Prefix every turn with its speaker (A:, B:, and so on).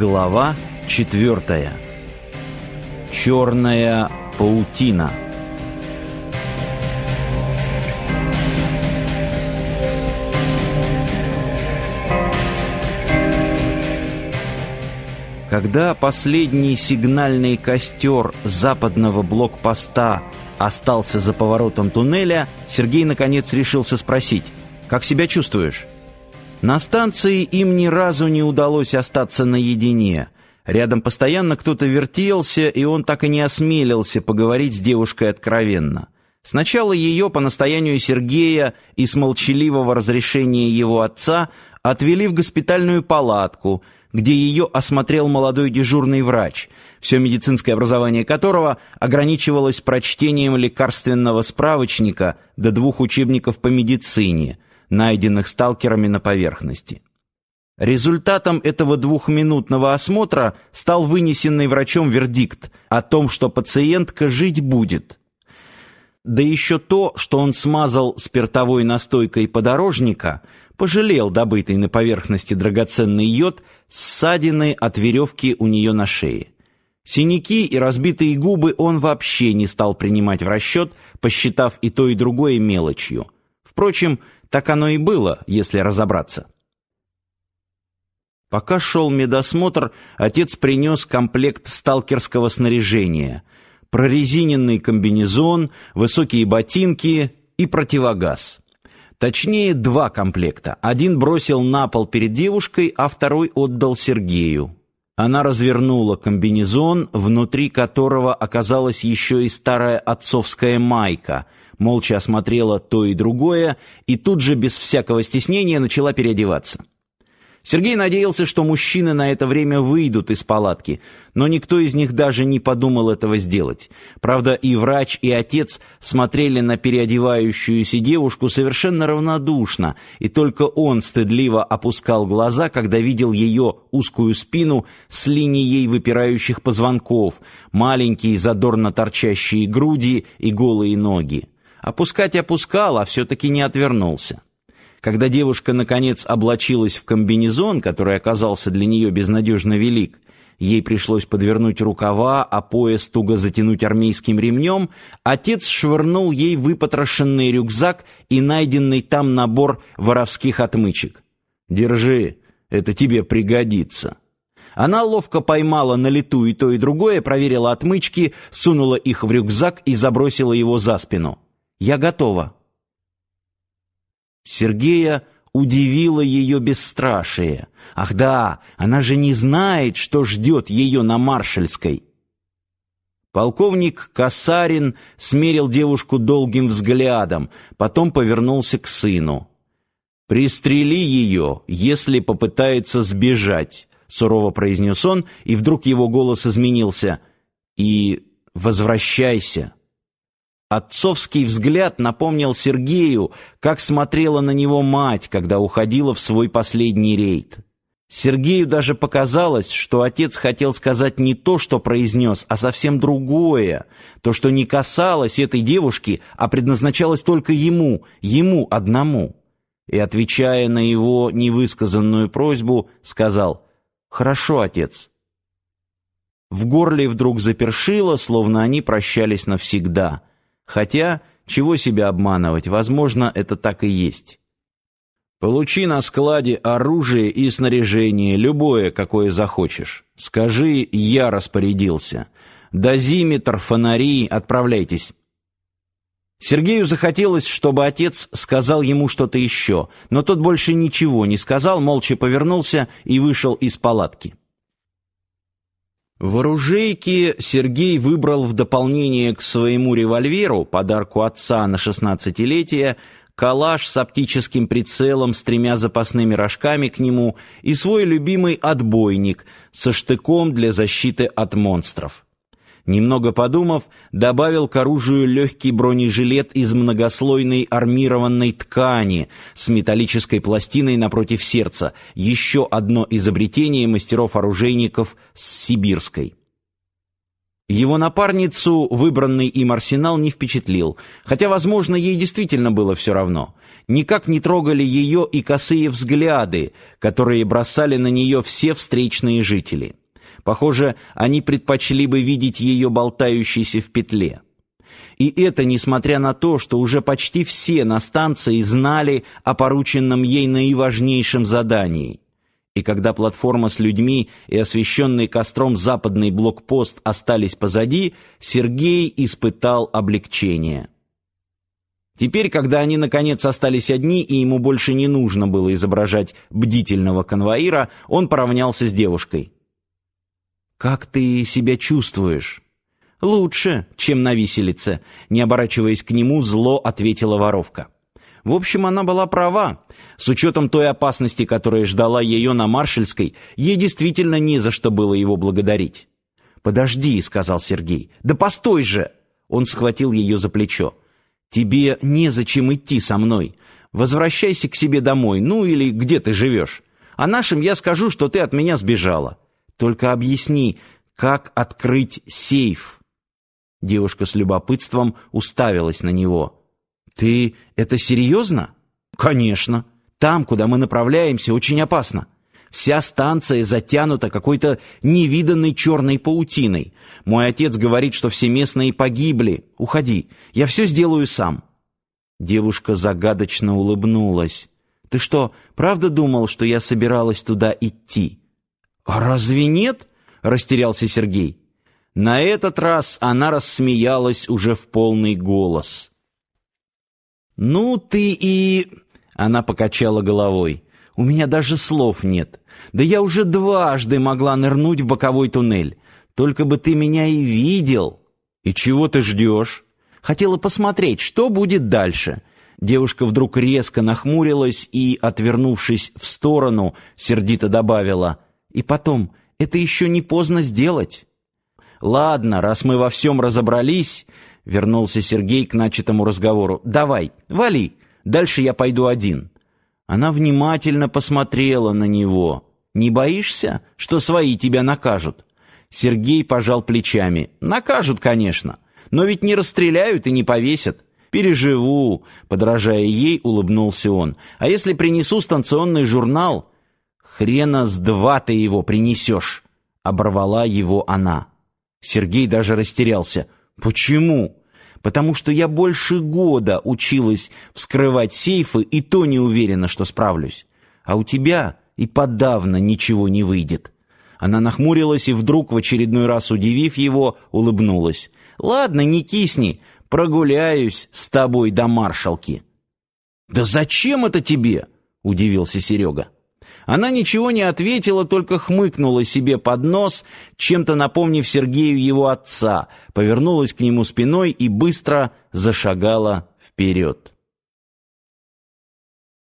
A: Глава четвертая. Черная паутина. Когда последний сигнальный костер западного блокпоста остался за поворотом туннеля, Сергей наконец решился спросить, «Как себя чувствуешь?» На станции им ни разу не удалось остаться наедине. Рядом постоянно кто-то вертелся, и он так и не осмелился поговорить с девушкой откровенно. Сначала ее по настоянию Сергея и с молчаливого разрешения его отца отвели в госпитальную палатку, где ее осмотрел молодой дежурный врач, все медицинское образование которого ограничивалось прочтением лекарственного справочника до двух учебников по медицине – найденных сталкерами на поверхности. Результатом этого двухминутного осмотра стал вынесенный врачом вердикт о том, что пациентка жить будет. Да еще то, что он смазал спиртовой настойкой подорожника, пожалел добытый на поверхности драгоценный йод, ссадины от веревки у нее на шее. Синяки и разбитые губы он вообще не стал принимать в расчет, посчитав и то, и другое мелочью. Впрочем, так оно и было, если разобраться. Пока шел медосмотр, отец принес комплект сталкерского снаряжения, прорезиненный комбинезон, высокие ботинки и противогаз. Точнее, два комплекта. Один бросил на пол перед девушкой, а второй отдал Сергею. Она развернула комбинезон, внутри которого оказалась еще и старая отцовская майка — молча осмотрела то и другое и тут же без всякого стеснения начала переодеваться. Сергей надеялся, что мужчины на это время выйдут из палатки, но никто из них даже не подумал этого сделать. Правда, и врач, и отец смотрели на переодевающуюся девушку совершенно равнодушно, и только он стыдливо опускал глаза, когда видел ее узкую спину с линией выпирающих позвонков, маленькие задорно торчащие груди и голые ноги. Опускать опускал, а все-таки не отвернулся. Когда девушка, наконец, облачилась в комбинезон, который оказался для нее безнадежно велик, ей пришлось подвернуть рукава, а пояс туго затянуть армейским ремнем, отец швырнул ей выпотрошенный рюкзак и найденный там набор воровских отмычек. «Держи, это тебе пригодится». Она ловко поймала на лету и то, и другое, проверила отмычки, сунула их в рюкзак и забросила его за спину. Я готова». Сергея удивило ее бесстрашие. Ах да, она же не знает, что ждет ее на Маршальской. Полковник Касарин смерил девушку долгим взглядом, потом повернулся к сыну. «Пристрели ее, если попытается сбежать», — сурово произнес он, и вдруг его голос изменился. «И возвращайся». Отцовский взгляд напомнил Сергею, как смотрела на него мать, когда уходила в свой последний рейд. Сергею даже показалось, что отец хотел сказать не то, что произнес, а совсем другое, то, что не касалось этой девушки, а предназначалось только ему, ему одному. И, отвечая на его невысказанную просьбу, сказал «Хорошо, отец». В горле вдруг запершило, словно они прощались навсегда — Хотя, чего себя обманывать, возможно, это так и есть. Получи на складе оружие и снаряжение, любое, какое захочешь. Скажи, я распорядился. Дозиметр, фонари, отправляйтесь. Сергею захотелось, чтобы отец сказал ему что-то еще, но тот больше ничего не сказал, молча повернулся и вышел из палатки. В оружейке Сергей выбрал в дополнение к своему револьверу, подарку отца на шестнадцатилетие, калаш с оптическим прицелом с тремя запасными рожками к нему и свой любимый отбойник со штыком для защиты от монстров. Немного подумав, добавил к оружию легкий бронежилет из многослойной армированной ткани с металлической пластиной напротив сердца, еще одно изобретение мастеров-оружейников с Сибирской. Его напарницу выбранный им арсенал не впечатлил, хотя, возможно, ей действительно было все равно. Никак не трогали ее и косые взгляды, которые бросали на нее все встречные жители. Похоже, они предпочли бы видеть ее болтающейся в петле. И это несмотря на то, что уже почти все на станции знали о порученном ей наиважнейшем задании — и когда платформа с людьми и освещенный костром западный блокпост остались позади, Сергей испытал облегчение. Теперь, когда они наконец остались одни, и ему больше не нужно было изображать бдительного конвоира, он поравнялся с девушкой. «Как ты себя чувствуешь?» «Лучше, чем на виселице», — не оборачиваясь к нему, зло ответила воровка. В общем, она была права. С учетом той опасности, которая ждала ее на Маршальской, ей действительно не за что было его благодарить. «Подожди», — сказал Сергей. «Да постой же!» Он схватил ее за плечо. «Тебе незачем идти со мной. Возвращайся к себе домой, ну или где ты живешь. А нашим я скажу, что ты от меня сбежала. Только объясни, как открыть сейф». Девушка с любопытством уставилась на него. «Ты это серьезно?» «Конечно. Там, куда мы направляемся, очень опасно. Вся станция затянута какой-то невиданной черной паутиной. Мой отец говорит, что все местные погибли. Уходи, я все сделаю сам». Девушка загадочно улыбнулась. «Ты что, правда думал, что я собиралась туда идти?» «А разве нет?» — растерялся Сергей. На этот раз она рассмеялась уже в полный голос. «Ну ты и...» Она покачала головой. «У меня даже слов нет. Да я уже дважды могла нырнуть в боковой туннель. Только бы ты меня и видел». «И чего ты ждешь?» «Хотела посмотреть, что будет дальше». Девушка вдруг резко нахмурилась и, отвернувшись в сторону, сердито добавила. «И потом, это еще не поздно сделать». «Ладно, раз мы во всем разобрались, Вернулся Сергей к начатому разговору. «Давай, вали, дальше я пойду один». Она внимательно посмотрела на него. «Не боишься, что свои тебя накажут?» Сергей пожал плечами. «Накажут, конечно, но ведь не расстреляют и не повесят». «Переживу», — подражая ей, улыбнулся он. «А если принесу станционный журнал?» «Хрена с два ты его принесешь», — оборвала его она. Сергей даже растерялся. «Почему?» «Потому что я больше года училась вскрывать сейфы, и то не уверена, что справлюсь. А у тебя и подавно ничего не выйдет». Она нахмурилась и вдруг, в очередной раз удивив его, улыбнулась. «Ладно, не кисни, прогуляюсь с тобой до маршалки». «Да зачем это тебе?» — удивился Серега. Она ничего не ответила, только хмыкнула себе под нос, чем-то напомнив Сергею его отца, повернулась к нему спиной и быстро зашагала вперед.